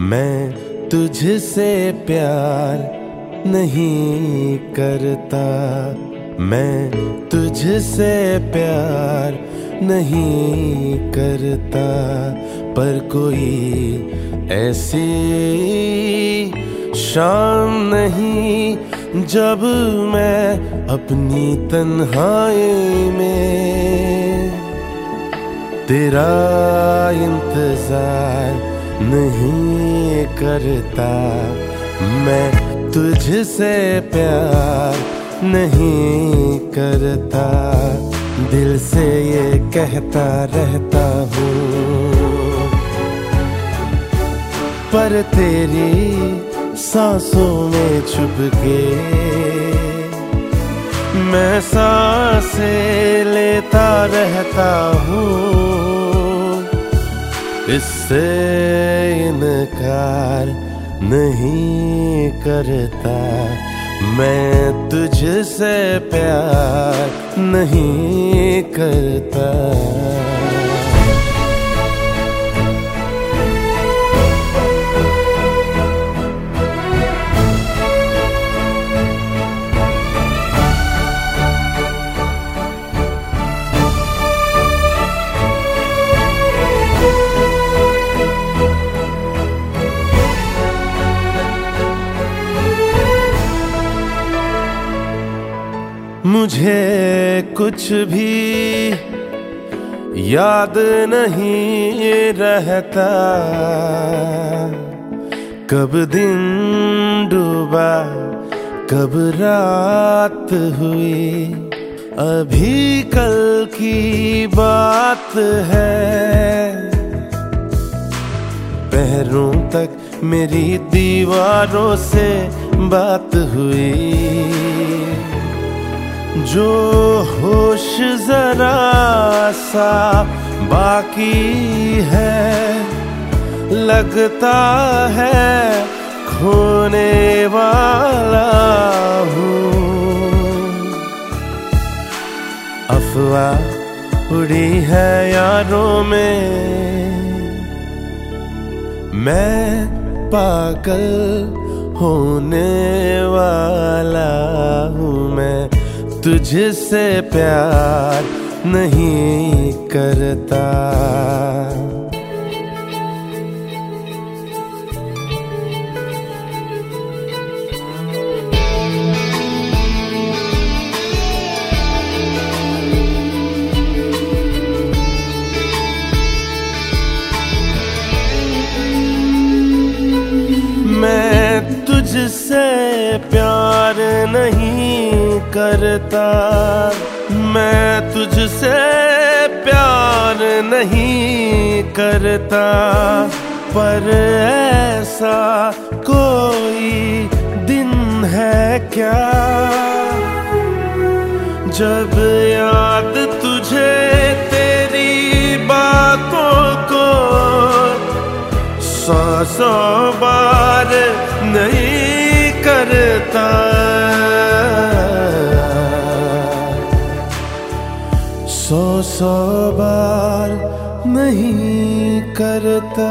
मैं तुझसे प्यार नहीं करता। मैं तुझसे प्यार नहीं करता। पर कोई ऐसी शाम नहीं जब मैं अपनी तन्हाई में तेरा इंतज़ार नहीं करता मैं तुझसे प्यार नहीं करता। दिल से ये कहता रहता हूँ। पर तेरी सांसों में छुप के मैं साँसें लेता रहता हूँ। इससे इनकार नहीं करता मैं तुझसे प्यार नहीं करता। मुझे कुछ भी याद नहीं रहता। कब दिन डूबा, कब रात हुई, अभी कल की बात है। पैरों तक मेरी दीवारों से बात हुई। जो होश जरा सा बाकी है, लगता है खोने वाला हूँ। अफवाह उड़ी है यारों में, मैं पागल होने वाला हूँ मैं। तुझसे प्यार नहीं करता। मैं तुझसे प्यार नहीं करता, मैं तुझसे प्यार नहीं करता। पर ऐसा कोई दिन है क्या? जब याद तुझे तेरी बातों को सौ सौ बार सौ बार नहीं करता।